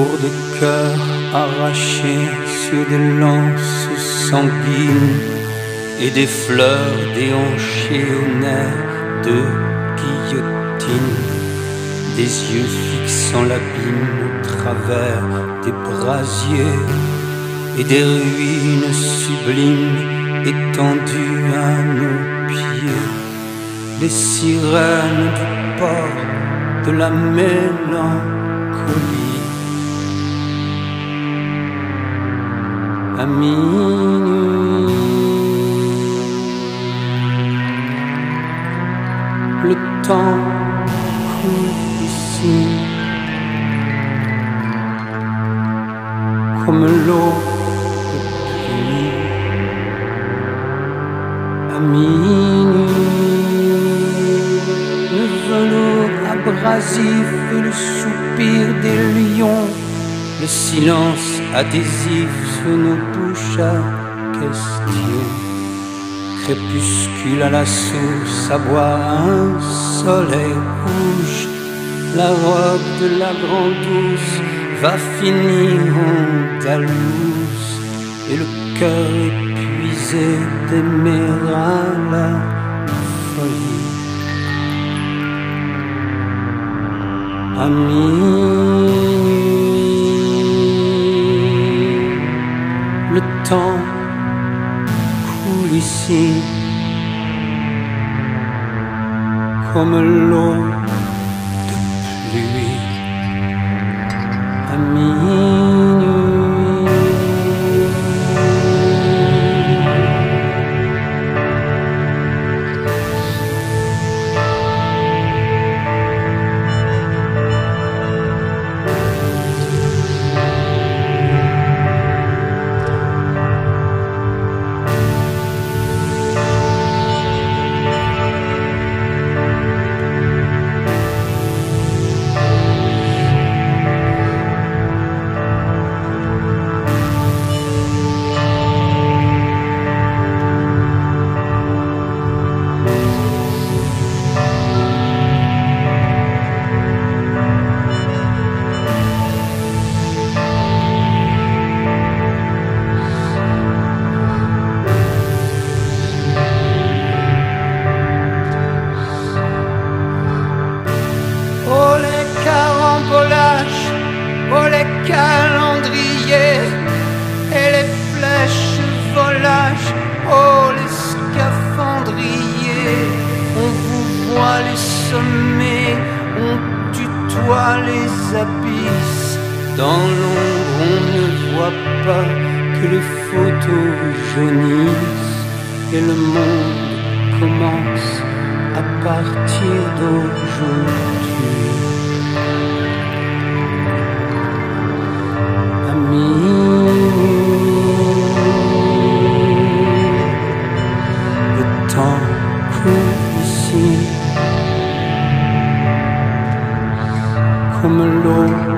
pour des cœurs arrachés sur des lances sanguines et des fleurs déhanchées aux nerfs de guillotine, des yeux fixant l'abîme au travers des brasiers et des ruines sublimes étendues à nos pieds, les sirènes du port de la mélancolie. À minuit, le temps coule ici. Comme l'eau de pluie. À minuit, le velours abrasif et le soupir des lions, le silence adhésif sur nos bouches à question. Crépuscule à la source, à boire un soleil rouge, la robe de la grande douce va finir en dalouse et le cœur épuisé d'aimer la folie. À temps coule ici comme l'eau les abysses. Dans l'ombre, on ne voit pas que les photos jaunissent et le monde commence à partir d'aujourd'hui. Minuit, le temps coule ici comme l'eau